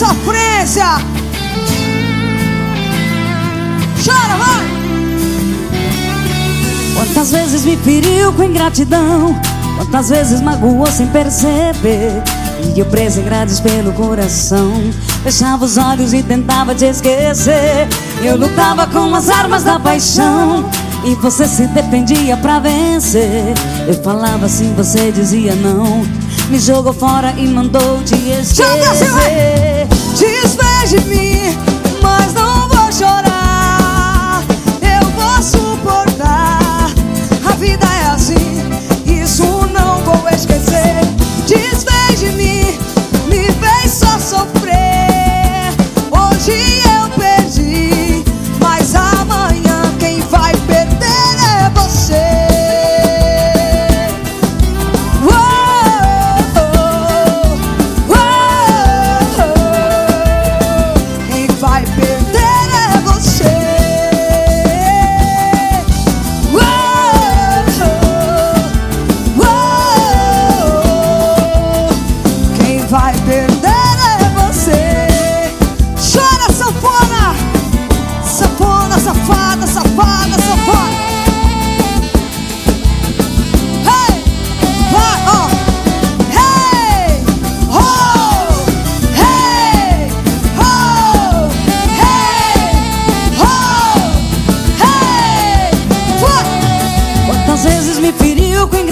sofrência. Chora, vai! Quantas vezes me feriu com ingratidão, quantas vezes magoou sem perceber. E eu preso em grades pelo coração, fechava os olhos e tentava te esquecer. Eu lutava com as armas da paixão. E você se defendia pra vencer. Eu falava assim, você dizia não. Me jogou fora e mandou te esquecer. De mim,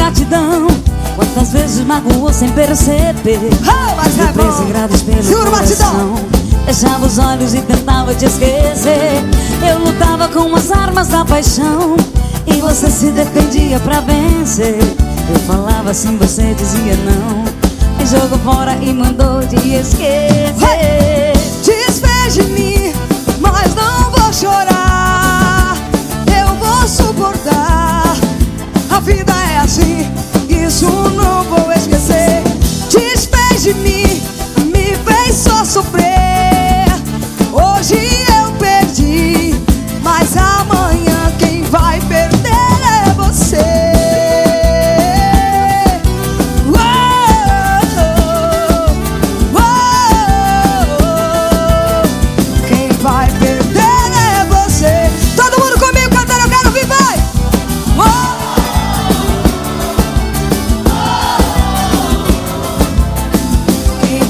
ingratidão Quantas vezes magoou sem perceber? Oh, mas é bom. pelo Juro, coração batidão. Fechava os olhos e tentava te esquecer. Eu lutava com as armas da paixão. E você se defendia pra vencer. Eu falava assim, você dizia não. Me jogou fora e mandou te esquecer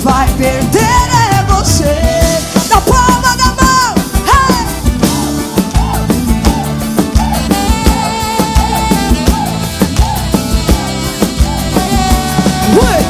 vai perder é você. Na palma da mão. Hey!